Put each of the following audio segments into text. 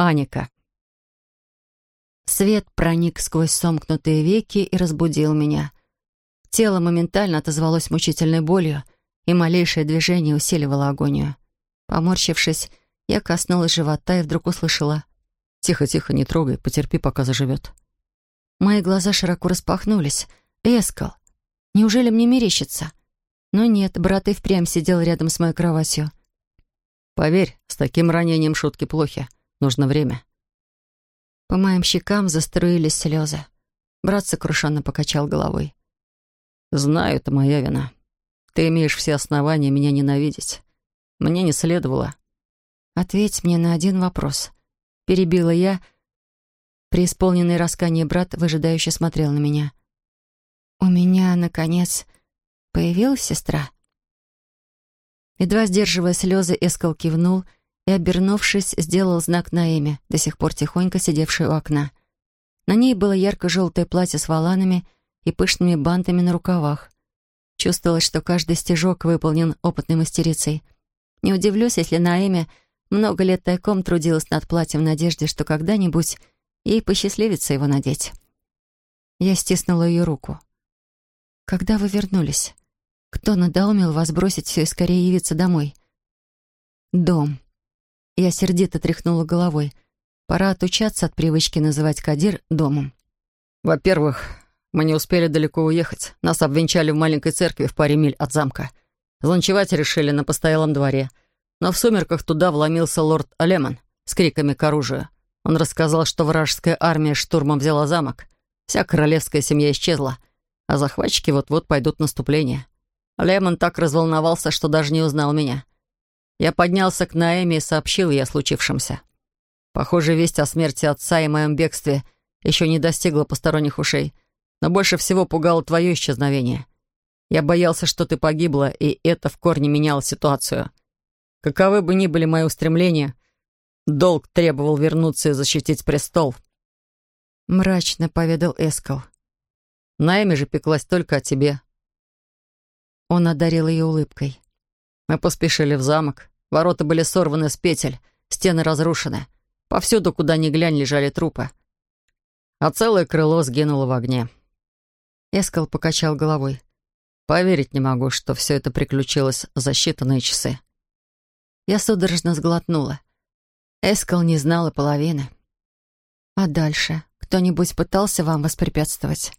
Аника. Свет проник сквозь сомкнутые веки и разбудил меня. Тело моментально отозвалось мучительной болью, и малейшее движение усиливало агонию. Поморщившись, я коснулась живота и вдруг услышала. «Тихо, тихо, не трогай, потерпи, пока заживет». Мои глаза широко распахнулись. «Эскал, неужели мне мерещится?» Но нет, брат и впрямь сидел рядом с моей кроватью. «Поверь, с таким ранением шутки плохи. Нужно время». По моим щекам заструились слезы. Брат сокрушенно покачал головой. «Знаю, это моя вина. Ты имеешь все основания меня ненавидеть. Мне не следовало». «Ответь мне на один вопрос». Перебила я. Преисполненный раскание брат выжидающе смотрел на меня. «У меня, наконец, появилась сестра?» Едва сдерживая слезы, Эскал кивнул и, обернувшись, сделал знак Наэме, до сих пор тихонько сидевшей у окна. На ней было ярко-желтое платье с воланами и пышными бантами на рукавах. Чувствовалось, что каждый стежок выполнен опытной мастерицей. Не удивлюсь, если Наэме много лет тайком трудилась над платьем в надежде, что когда-нибудь ей посчастливится его надеть. Я стиснула ее руку. «Когда вы вернулись? Кто надоумил вас бросить все и скорее явиться домой?» «Дом». Я сердито тряхнула головой. Пора отучаться от привычки называть Кадир домом. «Во-первых, мы не успели далеко уехать. Нас обвенчали в маленькой церкви в паре миль от замка. Заночевать решили на постоялом дворе. Но в сумерках туда вломился лорд Алеман с криками к оружию. Он рассказал, что вражеская армия штурмом взяла замок. Вся королевская семья исчезла, а захватчики вот-вот пойдут наступление. Лемон так разволновался, что даже не узнал меня. Я поднялся к Наэме и сообщил ей о случившемся. Похоже, весть о смерти отца и моем бегстве еще не достигла посторонних ушей, но больше всего пугало твое исчезновение. Я боялся, что ты погибла, и это в корне меняло ситуацию. Каковы бы ни были мои устремления, долг требовал вернуться и защитить престол. Мрачно поведал Эскал. Наэми же пеклась только о тебе. Он одарил ее улыбкой. Мы поспешили в замок. Ворота были сорваны с петель, стены разрушены. Повсюду, куда ни глянь, лежали трупы. А целое крыло сгинуло в огне. Эскал покачал головой. Поверить не могу, что все это приключилось за считанные часы. Я судорожно сглотнула. Эскал не знал и половины. А дальше? Кто-нибудь пытался вам воспрепятствовать?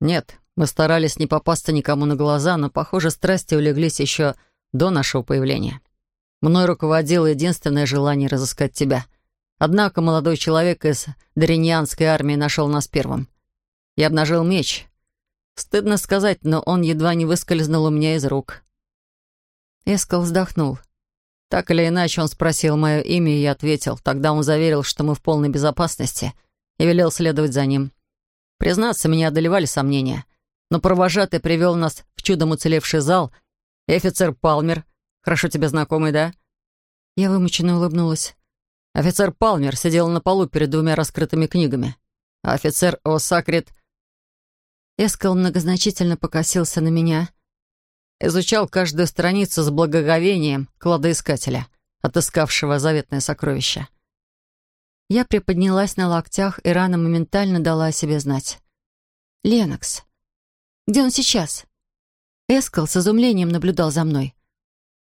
Нет, мы старались не попасться никому на глаза, но, похоже, страсти улеглись еще до нашего появления. Мной руководило единственное желание разыскать тебя. Однако молодой человек из Дориньянской армии нашел нас первым. Я обнажил меч. Стыдно сказать, но он едва не выскользнул у меня из рук. Эскал вздохнул. Так или иначе, он спросил мое имя, и я ответил. Тогда он заверил, что мы в полной безопасности, и велел следовать за ним. Признаться, меня одолевали сомнения — но провожатый привел нас в чудом уцелевший зал, и офицер Палмер, хорошо тебе знакомый, да?» Я вымученно улыбнулась. Офицер Палмер сидел на полу перед двумя раскрытыми книгами, а офицер О'Сакрит... Эскал многозначительно покосился на меня. Изучал каждую страницу с благоговением кладоискателя, отыскавшего заветное сокровище. Я приподнялась на локтях, и рана моментально дала о себе знать. «Ленокс, где он сейчас?» Эскал с изумлением наблюдал за мной.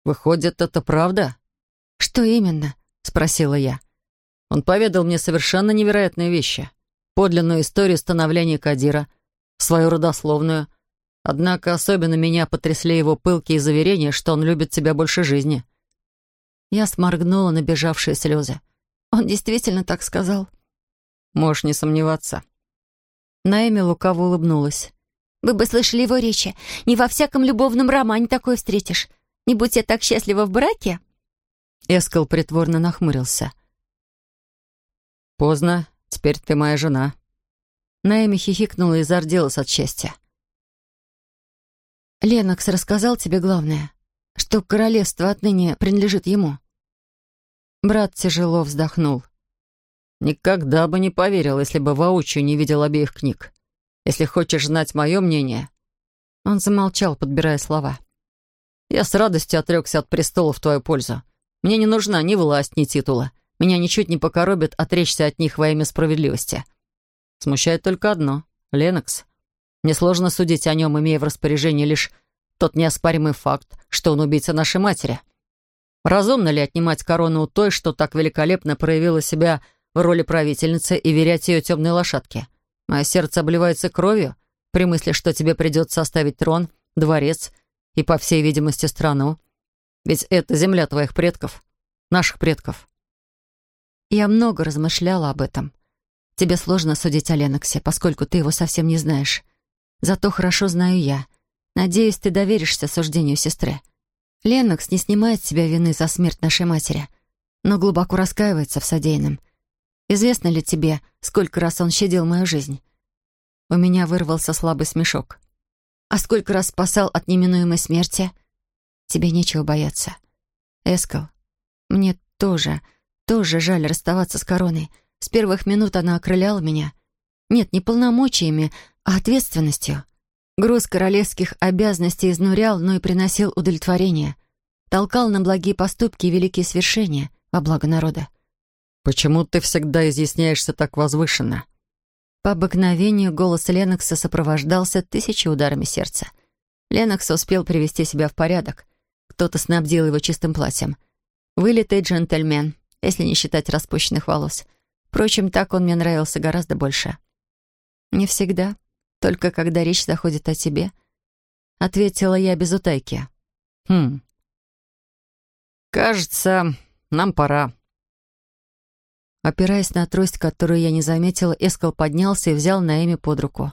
«Выходит, это правда?» «Что именно?» — спросила я. Он поведал мне совершенно невероятные вещи. Подлинную историю становления Кадира, свою родословную. Однако особенно меня потрясли его пылкие заверения, что он любит тебя больше жизни. Я сморгнула набежавшие слезы. Он действительно так сказал? Можешь не сомневаться. Наэми лукаво улыбнулась. Вы бы слышали его речи. Не во всяком любовном романе такое встретишь. Не будь я так счастлива в браке?» Эскал притворно нахмурился. «Поздно. Теперь ты моя жена». Наэми хихикнула и зарделась от счастья. «Ленокс рассказал тебе главное, что королевство отныне принадлежит ему». Брат тяжело вздохнул. «Никогда бы не поверил, если бы воочию не видел обеих книг. Если хочешь знать мое мнение...» Он замолчал, подбирая слова. «Я с радостью отрекся от престола в твою пользу. Мне не нужна ни власть, ни титула. Меня ничуть не покоробит отречься от них во имя справедливости. Смущает только одно — Ленокс. Несложно судить о нем, имея в распоряжении лишь тот неоспоримый факт, что он убийца нашей матери. Разумно ли отнимать корону у той, что так великолепно проявила себя в роли правительницы и верять ее темной лошадке? Мое сердце обливается кровью при мысли, что тебе придется оставить трон, дворец и, по всей видимости, страну. Ведь это земля твоих предков, наших предков. Я много размышляла об этом. Тебе сложно судить о Леноксе, поскольку ты его совсем не знаешь. Зато хорошо знаю я. Надеюсь, ты доверишься суждению сестры. Ленокс не снимает с себя вины за смерть нашей матери, но глубоко раскаивается в содеянном. Известно ли тебе, сколько раз он щадил мою жизнь? У меня вырвался слабый смешок. А сколько раз спасал от неминуемой смерти? Тебе нечего бояться. Эскал, мне тоже, тоже жаль расставаться с короной. С первых минут она окрыляла меня. Нет, не полномочиями, а ответственностью. Груз королевских обязанностей изнурял, но и приносил удовлетворение. Толкал на благие поступки и великие свершения во благо народа. «Почему ты всегда изъясняешься так возвышенно?» По обыкновению голос Ленокса сопровождался тысячи ударами сердца. Ленокс успел привести себя в порядок. Кто-то снабдил его чистым платьем. Вылитый джентльмен, если не считать распущенных волос. Впрочем, так он мне нравился гораздо больше. «Не всегда, только когда речь заходит о тебе», — ответила я без утайки. «Хм. Кажется, нам пора», Опираясь на трость, которую я не заметила, Эскал поднялся и взял Наэми под руку.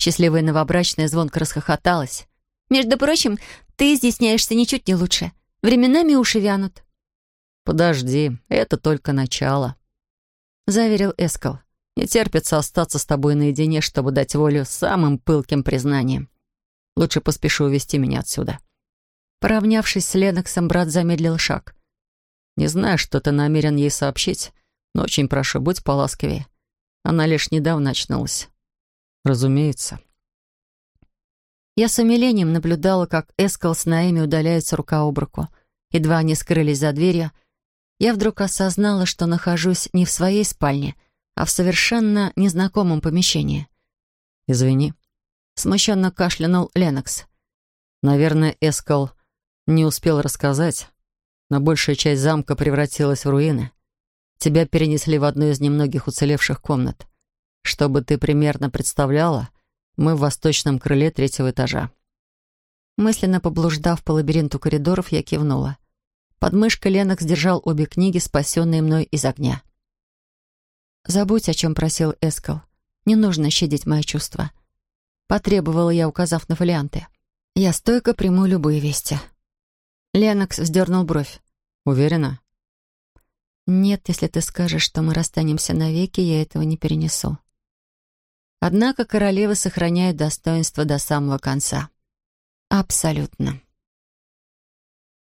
Счастливая новобрачная звонко расхохоталась. «Между прочим, ты изъясняешься ничуть не лучше. Временами уши вянут». «Подожди, это только начало», — заверил Эскал. «Не терпится остаться с тобой наедине, чтобы дать волю самым пылким признаниям. Лучше поспеши увести меня отсюда». Поравнявшись с Леноксом, брат замедлил шаг. «Не знаю, что ты намерен ей сообщить, но очень прошу, будь поласковее. Она лишь недавно очнулась. Разумеется. Я с умилением наблюдала, как Эскал с Наэми удаляются рука об руку. Едва они скрылись за дверью, я вдруг осознала, что нахожусь не в своей спальне, а в совершенно незнакомом помещении. «Извини», — смущенно кашлянул Ленокс. «Наверное, Эскал не успел рассказать, но большая часть замка превратилась в руины. Тебя перенесли в одну из немногих уцелевших комнат. Чтобы ты примерно представляла, мы в восточном крыле третьего этажа». Мысленно поблуждав по лабиринту коридоров, я кивнула. Под мышкой Ленок сдержал обе книги, спасенные мной из огня. «Забудь, о чем просил Эскал. Не нужно щадить мои чувства». Потребовала я, указав на фолианты. «Я стойко приму любые вести». Ленокс вздернул бровь. «Уверена?» «Нет, если ты скажешь, что мы расстанемся навеки, я этого не перенесу». Однако королева сохраняет достоинство до самого конца. Абсолютно.